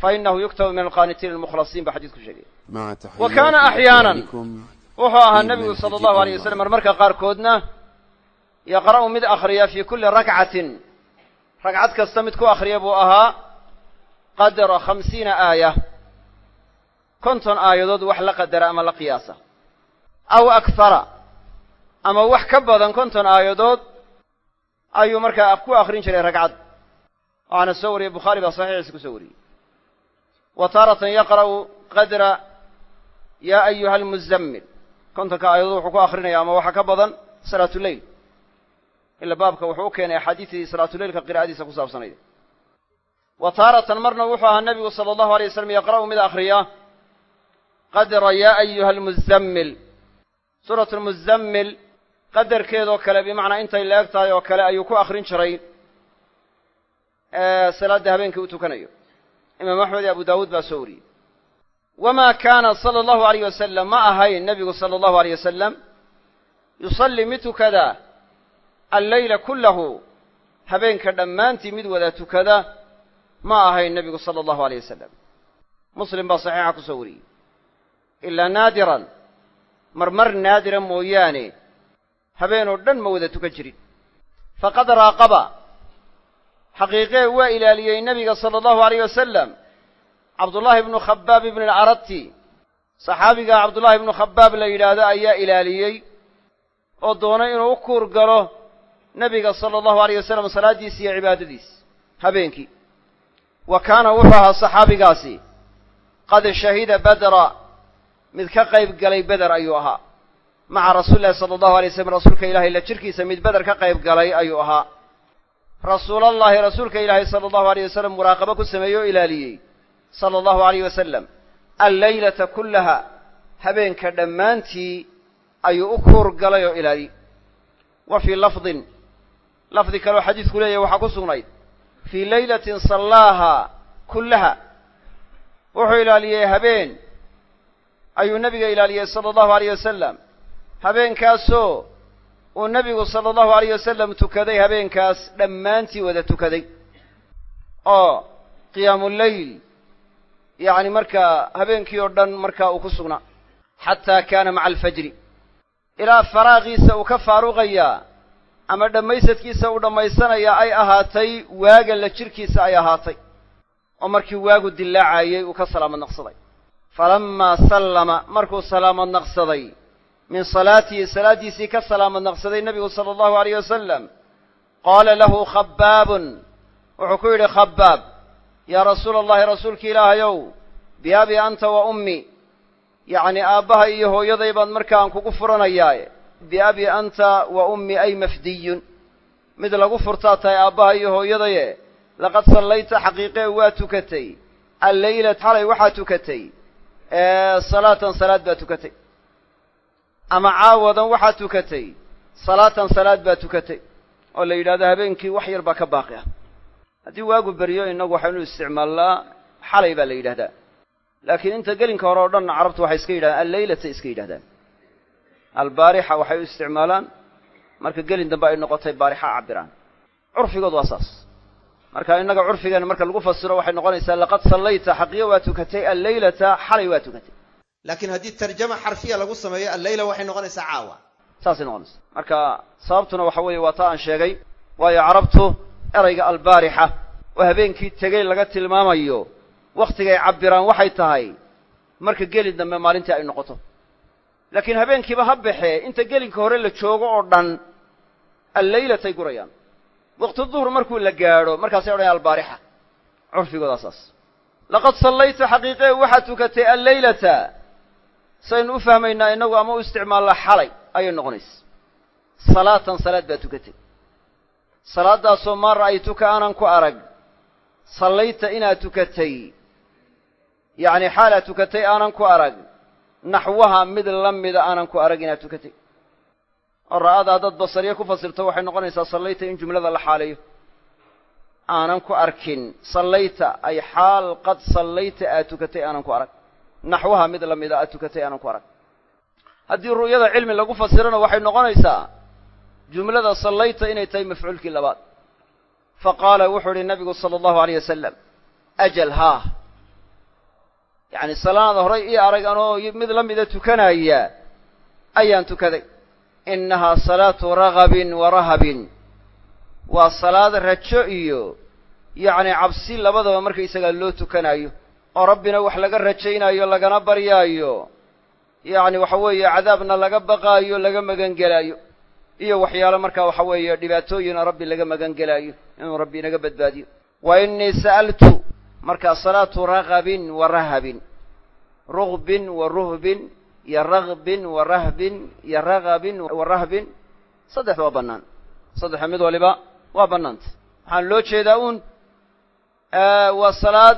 fa inahu yuktabu min alqaanitiin almukhlasiin ba xadiisku sheegay. Wa kaana axyaanan wuxuu ahaa nebigu sala allahu alayh wasalam marmarka qaarkoodna yaqra'u mid akhriya fii kulli rakcatin ragcad kasta mid ku akhriya buu ahaa qadra khamsiina aaya. Konton aayadood wax la qadara ama la qiyaasa aw akhara ama wax ka badan konton aayadood ayuu markaa ku akhrin jiray ragcad. Waxaana soo wariyey bukhaari baa saxiixiisa ku soo wariyey. Wa taaratan yaqra'u qadra yaa ayuha almuzammil kontonka aayadood wuxuu ku akrinaya ama waxa ka badan salaatuleyl ila baabka wuxuu u keenay axaadiistii salaatuleylka qiraa'adiisa ku saabsanayd wa taaratan marna wuxuu ahaa nebigu sala allahu alay wasalam yaqra'u mid akhriya qadra yaa ayuha almuzammil suuratu lmuzammil qadarkeedoo kale bimacnaa intay la eg tahay oo kale ayuu ku akhrin jiray salaadda habeenkii u tukanayo. Imaam axmed abu daawuud baa soo wariyey. Wamaa kaana sala allahu alayh wasalam ma ahayn nebigu sala allahu alayh wasalam yusallii mid tukadaa alleyla kullahu habeenka dhammaantii mid wada tukada ma ahayn nebigu sala allahu alayh wasalam muslim baa saxiixa ku soo wariyey. Ilaa naadiran marmar naadira mooyaane habeenoo dhan ma wada tukan jirin. Faqad raaqaba. Xaqiiqee waa ilaaliyey nebiga sala allahu alayh wasalam cabdullaahi ibnu khabaab ibni alcarati saxaabiga cabdullaahi ibnu khabaab la yidhaahdo ayaa ilaaliyey oo doonay inuu u kuur galo nebiga sala allahu alayh wasalam salaaddiisi iyo cibaadadiis habeenkii. Wa kaana wuxuu ahaa saxaabigaasi qad shahida badra mid ka qayb galay beder ayuu ahaa. Maca rasuuli llahi sala allahu alay slam rasuulka ilahay la jirkiisa mid beder ka qayb galay ayuu ahaa. Rasuulallaahi rasuulka ilaahay sala allahu alayh wasalam muraaqabo ku sameeyey oo ilaaliyey. Sala allahu alayh wasalam alleylata kullaha habeenka dhammaantii ayuu u kuur galay oo ilaaliyey wa fii lafdin lafdi kaleo xadiidku leeyahy waxaa ku sugnayd fii leylatin sallaaha kullaha wuxuu ilaaliyey habeen ayuu nebiga ilaaliyey sala allahu alayh wasalam habeenkaasoo uu nebigu sala allahu alayh wasalam tukaday habeenkaas dhammaantii wada tukaday. Oo qiyaamuleyl yacni markaa habeenkii oo dhan markaa uu ku sugnaa xataa kaana maca alfajri. Ilaa faraaqiisa uu ka faaruqayaa ama dhammaysadkiisa uu dhammaysanayaa ay ahaatay waaga la jirkiisa ay ahaatay. Oo markii waagu dillaacayey uu ka salaamad naqsaday falammaa sallama markuu salaamad naqsaday min salaatihi salaaddiisii ka salaamad naqsaday nebigu sala allahu alayh wasalam qaala lahu khabaabun wuxuu ku yidhi khabaab yaa rasuula allahi rasuulki ilaahayow biabi anta wa ummi yacni aabbaha iyo hooyaday baad markaan kugu furanayaaye biabi anta wa ummi ay mafdiyun mid lagu furtaa tahay aabbaha iyo hooyadaye laqad sallayta xaqiiqee waa tukatay alleylat xalay waxaa tukatay salaatan salaad baa tukatay. Ama caawadan waxaa tukatay. Salaatan salaad baa tukatay. Oo la yidhahdo habeenkii wax yar baa ka baaqi ah. Haddii waagu beryo innagu waxaynu isticmaalnaa xalay baa la yidhahdaa laakiin inta gelinka hore oo dhanna carabtu waxay iska yidhahdaan alleylata iska yidhahdaan. Albaarixa waxay u isticmaalaan. Marka gelin dambe ay noqotay baarixa cabiraan curfigood waa saas marka innaga curfigeena marka lagu fasiro waxay noqonaysaa laqad sallayta xaqiyo waa tukatay alleylata xalay waa tukatay. Laakiin haddii tarjama xarfiya lagu sameeyo alleyla waxay noqonaysaa caawa. Saasay noqonaysa marka sababtuna waxa weeye waa taa aan sheegay waayo carabtu erayga albaarixa oo habeenkii tegey laga tilmaamayo wakhtigay cabbiraan waxay tahay marka gelin dambe maalintii ay noqoto. Laakiin habeenkiiba ha baxee inta gelinka hore la joogo oo dhan alleylatay gurayaan waqti duhr markuu la gaadho markaasay odhanayan albaarixa. Curfigoodaa saas laqad sallayta xaqiiqee waxaad tukatay alleylata saynu u fahmaynaa innagu ama u isticmaalla xalay ayay noqonaysa salaatan salaad baa tukatay. Salaaddaasoo maa ra'aytuka aanan ku arag. Sallayta inaad tukatay. Yacni xaalaad tukatay aanan ku arag. Naxwaha mid la mida aanan ku arag inaad tukatay oo ra'adaa dad basariye ku fasirto waxay noqonaysaa sallayta in jumlada la xaaleeyo. Aanan ku arkin sallayta ay xaal qad sallayta aad tukatay aanan ku arag. Naxwaha mid la mida aad tukatay aanan ku arag. Haddii ru'yada cilmi lagu fasirana waxay noqonaysaa jumlada sallayta inay tahay mafcuulkii labaad. Fa qaala wuxuu idhi nabigu sala allahu aleyh wasalam ajal haa yacni salaada horay ii arag anoo mid la mida tukanaya ayaan tukaday innahaa salaatu ragabin wa rahabin waa salaad rajo iyo yacni cabsi labadaba markaysagaa loo tukanaayo oo rabbina wax laga rajaynaayo lagana baryaayo. Yacni waxa weeye cadaabna laga baqaayo laga magangelaayo. Iyo waxyaalo markaa waxa weeye dhibaatooyina rabbi laga magangelaayo inuu rabbi inaga badbaadiyo. Wa innii sa'altu markaa salaatu ragabin wa rahabin rugbin wa ruhbin iyo ragbin wa rahbin iyo ragabin wa rahbin. Saddexda waa bannaan saddexa mid waliba waa bannaanta waxaan loo jeedaa uun waa salaad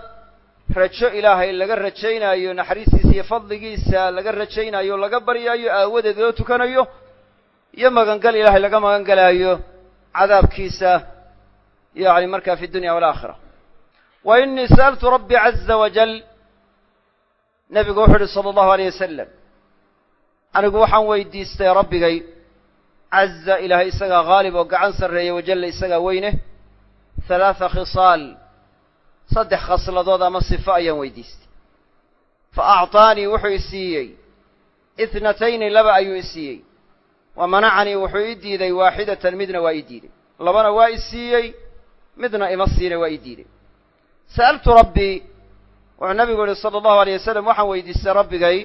rajo ilaahay laga rajaynaayo naxariistiisa iyo fadligiisa laga rajaynaayo laga baryaayo aawadeed loo tukanayo iyo magangal ilaahay laga magangelaayo cadaabkiisa yacni markaa fi dunya walaakhira wa innii sa'altu rabbii caza wajal nebigu wuxuu uhi sala allahu aleyh wasalam anigu waxaan weydiistay rabbigay caza ilaahay isagaa haalib oo gacan sarreeya wajalla isagaa weyne. Halaatha khisaal saddex khasladood ama sifo ayaan weydiistay. Fa acطaanii wuxuu i siiyey itnatayni laba ayuu i siiyey wa manacanii wuxuu ii diiday waaxidatan midna waa ii diiday. Labana waa i siiyey midna ima siina waa ii diiday. Sa'altu rabbii wuxuu nabigu yihi sala allahu aleyh wasalam waxaan weydiistay rabbigay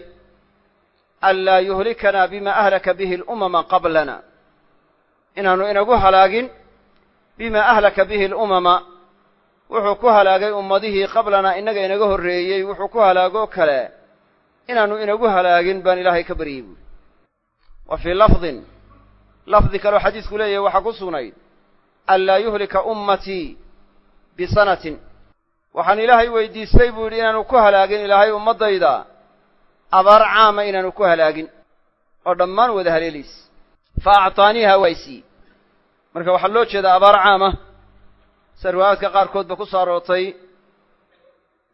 anlaa yuhlikanaa bima ahlaka bihi alumama qablana inaanu inagu halaagin bima ahlaka bihi alumama wuxuu ku halaagay ummadihii qablanaa innaga inaga horreeyey wuxuu ku halaagoo kale inaanu inagu halaagin baan ilaahay ka baryey buuri wa fii lafdin lafdi kaleo xadiisku leeyahay waxaa ku sugnayd anlaa yuhlika ummatii bisanatin waxaan ilaahay weydiistay buu yidhi inaanu ku halaagin ilaahay ummaddayda abaar caama inaanu ku halaagin oo dhammaan wada haleelaysa fa actaaniiha waa i siiyey marka waxaa loo jeedaa abaar caama. Sida riwaayaadka qaarkood ba ku soo aroortay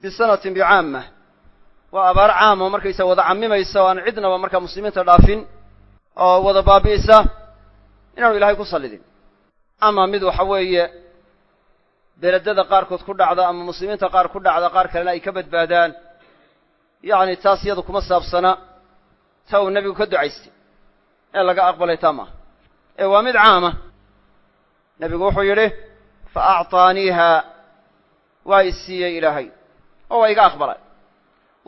bisanatin bicaama waa abaar caama markaysa wada cammimaysa oo aan cidnaba markaa muslimiinta dhaafin oo wada baabi'isa inaanu ilaahay ku sallidin. Ama mid waxa weeye beledada qaarkood ku dhacda ama muslimiinta qaar ku dhacda qaar kalena ay ka badbaadaan yacni taas iyadu kuma saabsana. Ta uu nebigu ka ducaystay ee laga aqbalay taa maaha ee waa mid caama. Nebigu wuxuu yidhi fa acطaaniiha waa i siiyey ilaahay. Oo waa iga aqbalay.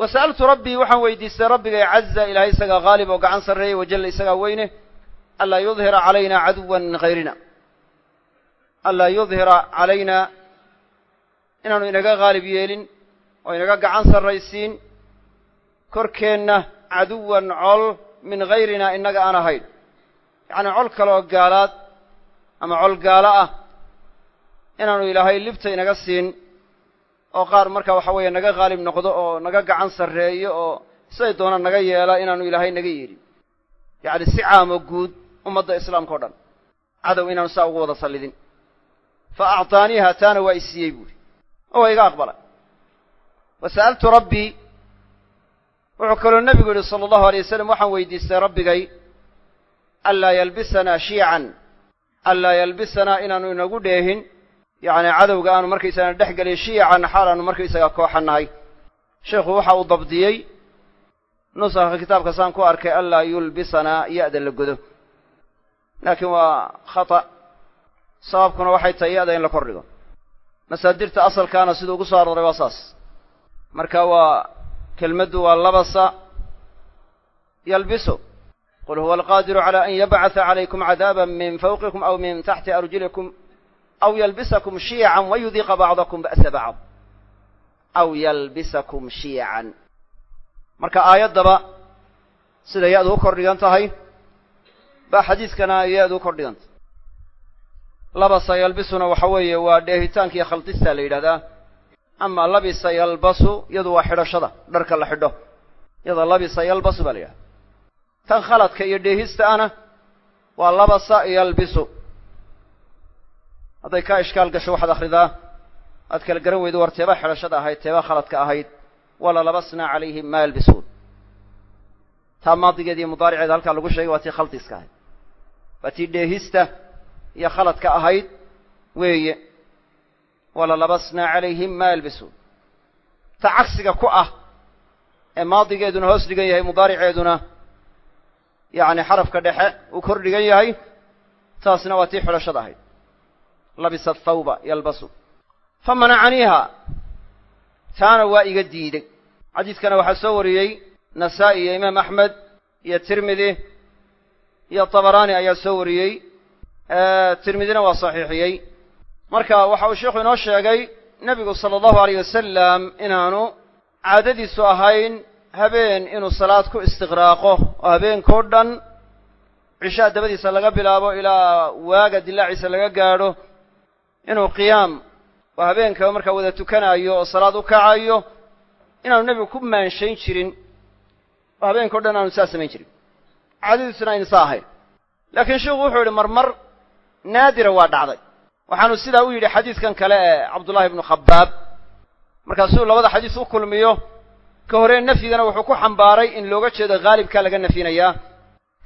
Wa sa'altu rabbii waxaan weydiistay rabbigay caza ilaahay isagaa haalib oo gacan sarreeyey wajalla isagaa weyne. Anlaa yudhira calayna caduwan min hayrina anlaa yudhira calayna inaanu inaga haalib yeelin oo inaga gacan sarraysiin korkeenna caduwan col min hayrina innaga aan ahayn. Yacnii col kale oo gaalaad ama col gaalo ah inaanu ilaahay libta inaga siin oo qaar marka waxa weeye naga haalib noqdo oo naga gacan sarreeyo oo siday doonaan naga yeela inaanu ilaahay naga yeelin. Yacni si caamo guud ummadda islaamka o dhan. Cadow inaanu saa ugu wada sallidin. Fa actaaniiha taana waa i siiyey buuri oo waa iga aqbalay. Wa sa'altu rabbii wuxuu kaloo nebigu yidhi sala allahu alay wasalam waxaan weydiistay rabbigay anlaa yalbisanaa shiican anlaa yalbisanaa inaanu inagu dheehin yacni cadowga aanu markaysaga dhex gelin shiican xaal aanu markaysaga kooxannahay. Sheikhu waxa uu dabdiyey nusakha kitaabka saan ku arkay anlaa yulbisanaa ya-da la godo. Laakiin waa khata sababkuna waxay tahay ya-da in la kor dhigo masaadirta asalkaana siduu ugu soo arooray waa saas. Marka waa kelmaddu waa labasa yalbiso qul huwa alqaadiru calى an yabcatha calaykum cadaaba min fawqikum aw min taxti arjulikum aw yalbisakum shiican wayudiqa bacdakum ba'sa bacd aw yalbisakum shiican marka aayaddaba sida ya-du u kor dhigan tahay baa xadiiskana ya-du u kor dhigantah labasa yalbisuna waxa weeye waa dheehitaanka iyo khaldista la yidhahdaa ama labisa yalbasu iyadu waa xidhashada dharka la xidho. Iyada labisa yalbasu baa la yidhahda tan khaladka iyo dheehista ana waa labasa yalbisu hadday kaa ishkaal gasho waxaad akhridaa aad kala garan weydo war teebaa xidhashada ahayd teebaa khaladka ahayd wala labasnaa calayhim maa yalbisuun taa maadigeed iyo mudaariceed halkaa lagu sheegay waa tii khaldiska ahayd. Waa tii dheehista iyo khaladka ahayd weeye wala labasnaa calayhim maa yalbisuun ta cagsiga ku ah ee maadigeeduna hoos dhigan yahay mudaariceeduna yacni xarafka dhexe uu kor dhigan yahay taasna waa tii xidhashada ahayd. Labisa athawba yalbasu. Fa manacaniiha taana waa iga diiday xadiidkana waxaa soo wariyey nasaa'i iyo imaam axmed iyo tirmidi iyo tabaraani ayaa soo wariyey. Tirmidina waa saxiixiyey marka waxa uu sheikhu inoo sheegay nebigu sala allahu alayh wasalam inaanu caadadiisu ahayn habeen inuu salaad ku istiqraaqo. Oo habeenkao dhan cishaa dabadiisa laga bilaabo ilaa waaga dilaaciisa laga gaadho inuu qiyaam oo habeenkaba markaa wada tukanaayo oo salaad u kacayo inaanu nebigu ku maanshayn jirin. Oo habeenkao dhan aanu saa samayn jirin. Caadadiisuna aynu saa ahayn. Laakiin sheikhu wuxuu yidhi marmar naadira waa dhacday waxaanu sidaa u yidhi xadiidkan kale ee cabdullahi ibnu khabaab. Markaasuu labada xadiis u kulmiyo ka hore nafyigana wuxuu ku xambaaray in looga jeedo haalibkaa laga nafyinayaa.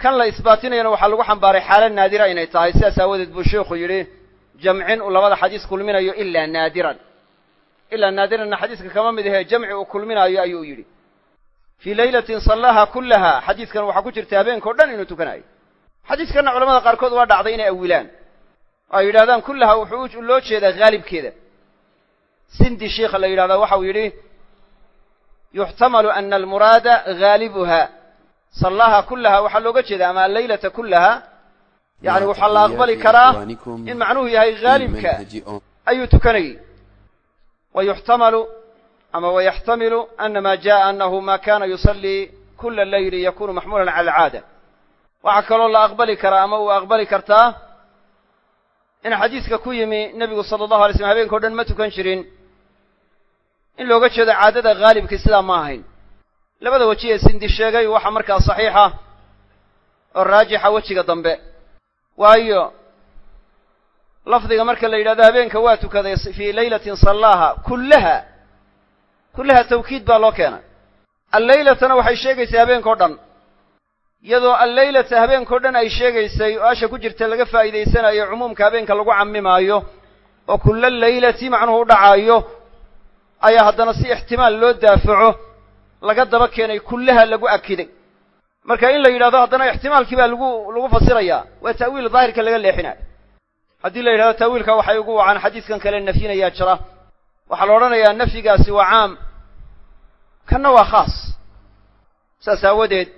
Kan la isbaatinayana waxaa lagu xambaaray xaalo naadira inay tahay. Sidaas aawadeed buu sheikhu yidhi jamcin uu labada xadiis kulminayo ilaa naadiran. Ilaa naadiranna xadiiska kama mid ahee jamci uu kulminaayo ayuu yidhi. Fii laylatin sallaha kullaha xadiidkan waxaa ku jirta habeenkao dhan inuu tukanayo xadiiskanna culamada qaarkood waa dhacday inay awilaan ay yidhahdaan kullaha wuxuu loo jeedaa haalibkeeda sindi sheikha la yidhahdaa waxau yidhi yuxtamalu ana almuraada haalibuha sallaha kullaha waxaa looga jeeda ama alleylata kullaha yacni waxaa la aqbali karaa in macnuhu yahay haalibka ayuu tukanayey wa yuxtamalu ama wayaxtamilu ana ma jaءa anahu ma kana yusallii kula leyli yakunu maxmuulan cala alcaada. Waxaa kaloo la aqbali karaa ama uu aqbali kartaa in xadiiska ku yimi nebigu sala allahu alay slm habeenkao dhan ma tukan jirin. In looga jeedo caadada haalibkii sidaa ma ahayn. Labada weji ee sindi sheegay waxaa markaa saxiixa oo raajixa wejiga dambe. Waayo lafdiga marka la yidhahdo habeenka waa tukaday fii laylatin sallaaha kullaha. Kullaha tawkiid baa loo keenay. Alleylatana waxay sheegaysaa habeenkao dhan iyadoo alleylata habeenkao dhan ay sheegaysay oo asha ku jirta laga faa'iidaysanayo cumuumka habeenka lagu cammimaayo oo kulla leylati macnuhu u dhacaayo ayaa haddana si ixtimaal loo daafaco laga daba keenay kullaha lagu akiday. Marka in la yidhahdo haddana ixtimaalkii baa lagu lagu fasirayaa waa ta'wiil daahirka laga leexinayo haddii la yidhahdo ta'wiilka waxay ugu wacaan xadiiskan kale nafyinayaa jira. Waxaa la odhanayaa nafyigaasi waa caam kanna waa khaas. Saas aawadeed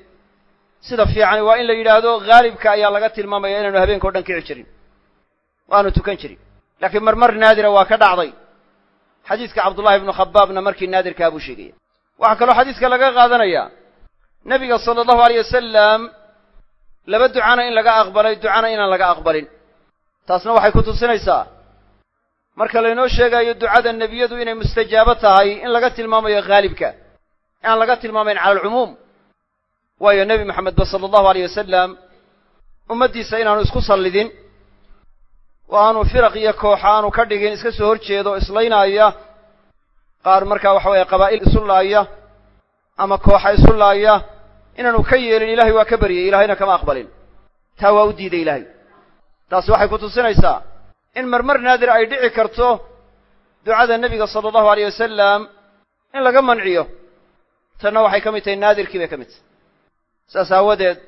sida fiicani waa in la yidhaahdo haalibka ayaa laga tilmaamaya inaanu habeenkao dhan kici jirin. Waanu tukan jirin. Laakiin marmar naadira waa ka dhacday. Xadiiska cabdullahi ibnu khabaabna markii naadirkaa buu sheegaya waxaa kaloo xadiiska laga qaadanayaa nebiga sala allahu aleyh wasalam laba ducana in laga aqbalay ducana inaan laga aqbalin. Taasna waxay ku tusinaysaa marka laynoo sheegayo ducada nebiyadu inay mustajaabo tahay in laga tilmaamayo haalibka aan laga tilmaamayn cala alcumuum waayo nebi maxamedba sala allahu aleyh wasalam ummaddiisa inaanu isku sallidin oo aanu firaq iyo kooxa aanu ka dhigin iska soo hor jeedo islaynaya qaar markaa waxa weeye qabaa'il isu laaya ama kooxa isu laaya inaanu ka yeelin ilahay waa ka baryay ilahayna kama aqbalin. Taa waa u diiday ilaahay. Taasi waxay ku tusinaysaa in marmar naadir ay dhici karto ducada nebiga sala allahu aleyh wasalam in laga manciyo. Tanna waxay ka mid tahay naadirkii bay ka mid tahay saas aawadeed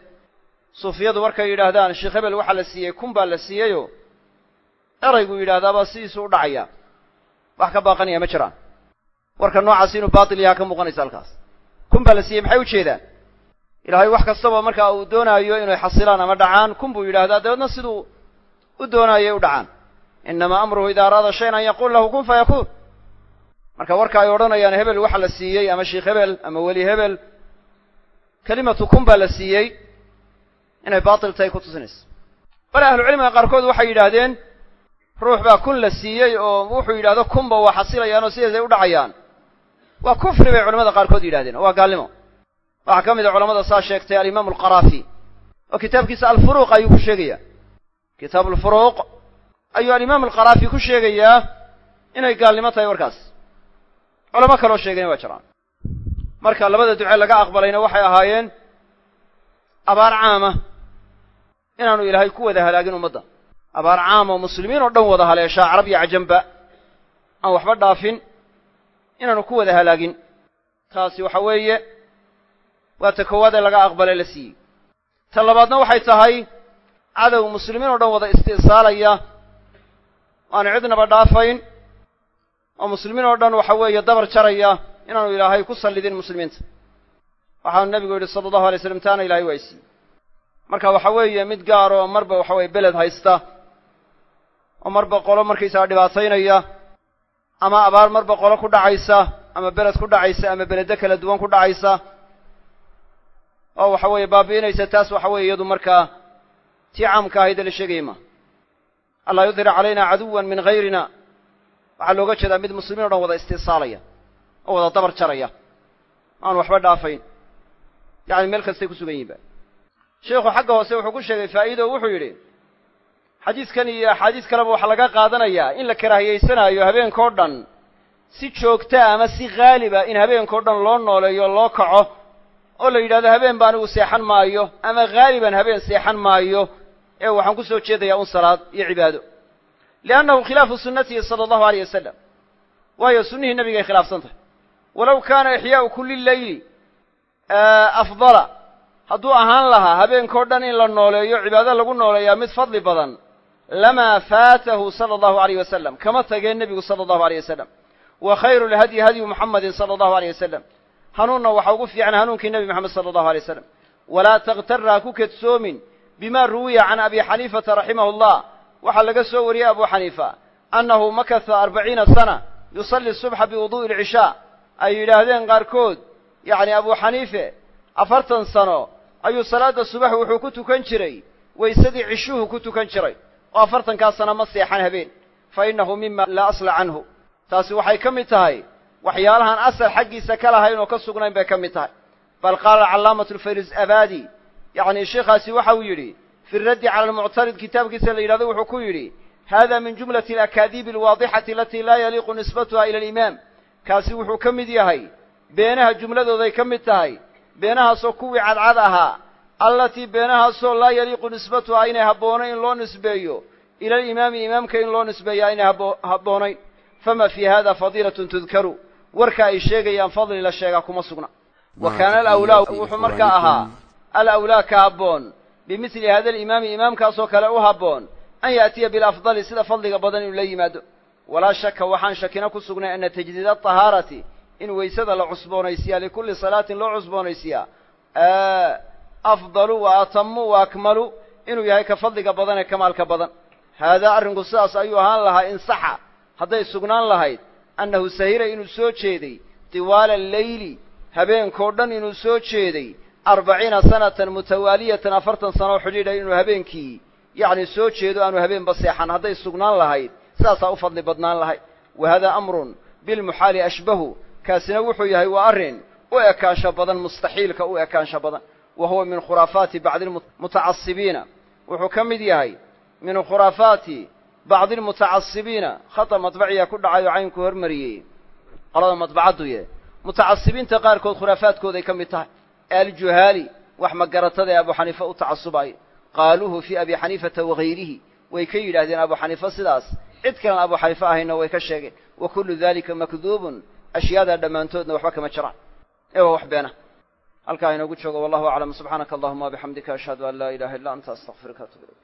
suufiyadu markay yidhaahdaan sheekh hebel waxaa la siiyey kun baa la siiyeyoo erayguu yidhaahdaabaa sidiisu u dhacayaa wax ka baaqanaya ma jiraan. Warka noocaasi inuu baatil yahaa ka muuqanaysa halkaas. Kun baa la siiyey maxay ujeedaan ilaahay wax kastaba markaa uu doonaayo inay xasilaan ama dhacaan kun buu yidhaahdaa dabeedna siduu u doonaayay u dhacaan. Innamaa amruhu idaa araada shayan an yaquul lahu kun fayakuun marka warka ay odhanayaan hebel waxa la siiyey ama sheikh hebel ama weli hebel kelimatu kun baa la siiyey inay baatil tahay ku tusinaysa bale ahlucilmiga qaarkood waxay yidhaahdeen ruux baa kun la siiyey oo wuxuu yidhahdo kunba waa xasilayaan oo sidaasay u dhacayaan. Waa kufri bay culamada qaarkood yidhahdeen oo waa gaalnimo. Waxaa ka mid a culamada saa sheegtay alimaamu alqaraafi oo kitaabkiisa alfuruuq ayuu ku sheegayaa. Kitaabu alfuruuq ayuu alimaamu alqaraafi ku sheegayaa inay gaalnimo tahay warkaas. Culamo kaloo sheegayna waa jiraan marka labada duce laga aqbalayna waxay ahaayeen abaar caama. Inaanu ilaahay ku wada halaagin ummadda. Abaar caam oo muslimiin oo dhan wada haleeshaa carab iyo cajamba aan waxba dhaafin. Inaanu ku wada halaagin. Taasi waxa weeye waa ta koowaad ee laga aqbalay la siiyey. Ta labaadna waxay tahay cadow muslimiin oo dhan wada isti'saalaya aanu cidnaba dhaafayn. Oo muslimiin oo dhan waxa weeye dabar jaraya inaanu ilaahay ku sallidin muslimiinta. Waxaanu nebigu yidhi sala allahu alay slam taana ilahay waa marka waxa weeye mid gaar oo marba waxa weye beled haysta oo marba qolo markaysaga dhibaataynaya ama abaar marba qolo ku dhacaysa ama beled ku dhacaysa ama beledo kala duwan ku dhacaysa oo waxa weeye baabi'inaysa taas waxa weye iyadu markaa tii caamka ahaydee la sheegayay ma. Allaa yudhira calayna caduwan min hayrina waxaa looga jeedaa mid muslimiin o dhan wada istiisaalaya oo wada dabar jaraya. Aan waxba dhaafayn. Yacni meel kastay ku sugan yihiin ba. Sheikhu xagga hoose wuxuu ku sheegay faa'iida oo wuxuu yidhi xadiiskan iyo axaadiis kaleba waxaa laga qaadanayaa in la karaahiyaysanaayo habeenkao dhan si joogtaa ama si haaliba in habeenkao dhan loo nooleeyo loo kaco oo la yidhahdo habeen ba anigu seexan maayo ama haaliban habeen seexan maayo ee waxaan ku soo jeedayaa un salaad iyo cibaado. Liannahu khilaafu sunnatihi sala allahu aleyh wasalam waayo sunnihii nebigay khilaafsan tahay walow kaana ixyaa'u kulli leyli afdala. Hadduu ahaan lahaa habeenkao dhan in la nooleeyo cibaado lagu nooleeyaa mid fadli badan lamaa faatahu sala allahu aleyh wasalam kama tageen nebigu sala allahu aleyh wasalam wa khayru lhadyi hadyu muxammadin sala allahu aleyh wasalam hanuunna waxaa ugu fiican hanuunkii nebi moxamed sala allahu alay wasalam walaa takhtarra ha ku kedsoomin bima ruwiya can abi xaniifata raximahu llah waxaa laga soo wariyey abu xaniifa annahu makasa arbaciina sana yusalli subxa biwuduu'i alcishaa ay yidhaahdeen qaarkood yacni abu xaniife afartan sano ayuu salaadda subax wuxuu ku tukan jiray waysadii cishuhu ku tukan jiray oo afartankaa sana ma seexan habeen fa innahu mima laa asla canhu. Taasi waxay ka mid tahay waxyaalahaan asal xaggiisa ka lahayn oo ka sugnayn bay ka mid tahay. Bal qaala callaamatu lfayris abadi yacni sheikhaasi waxa uu yidhi fi raddi cala almuctarid kitaabkiisa la yidhahdo wuxuu ku yidhi hada min jumlati alakaadiibi alwaadixati alatii laa yaliiqu nisbatuha ila alimaam kaasi wuxuu ka mid yahay beenaha jumladooday ka mid tahay beenahaasoo kuwii cadcad ahaa allatii beenahaasoo laa yaliiqu nisbatuha aynay habboonayn in loo nisbeeyo ila alimaami imaamka in loo nisbeeyo aynay habboonayn. Fama fii hada fadiilatun tudkaru warka ay sheegayaan fadli la sheegaa kuma sugna. Wa kaana alawlaa wuxuu markaa ahaa alawlaa ka habboon bimidli hada alimaami imaamkaasoo kale u habboon an yaatiya bilafdali sida fadliga badan inuu la yimaado walaa shaka waxaan shakina ku sugnay ana tajdiid atahaarati in weysada la cusboonaysiyaa likulli salaatin loo cusboonaysiyaa afdalu wa atamu wa akmalu inuu yahay ka fadliga badan ee kamaalka badan. Haadaa arrinku sidaas ayuu ahaan lahaa in saxa hadday sugnaan lahayd annahu sahira inuu soo jeeday tiwaala alleyli habeenkoo dhan inuu soo jeeday arbaciina sanatan mutawaaliyatan afartan sanoo xidhiidha inuu habeenkii yacni soo jeedo aanu habeenba seexan hadday sugnaan lahayd sidaasaa u fadli badnaan lahayd wa haadaa amrun bilmuxaali ashbahu. Kaasina wuxuu yahay waa arrin u ekaansho badan mustaxiilka u ekaansho badan. Wa huwa min khuraafaati bacdi almutacasibiina wuxuu ka mid yahay min khuraafaati bacdi almutacasibiina khata madbaciya ku dhacay oo caynku hormariyey. Qolada madbacaddu ye. Mutacasibiinta qaarkood khuraafaadkooday ka mid tahay. Aljuhaali wax magaratada ee abu xaniifa u tacasubayo qaaluuhu fii abi xaniifata wagayrihi way ka yidhaahdeen abu xaniifa sidaas cid kalan abu xaniifa ahayna way ka sheegeen wa kullu dalika makduubun ashyaadaa dhammaantoodna waxba kama jiraan ee waa wax beena halkaa inoogu joogo wallahu aclam subxaanaka allahuma wabixamdika ashhadu an laa ilaha illa anta astaqfiruka atub ilayk